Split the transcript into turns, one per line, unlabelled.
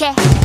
어떡해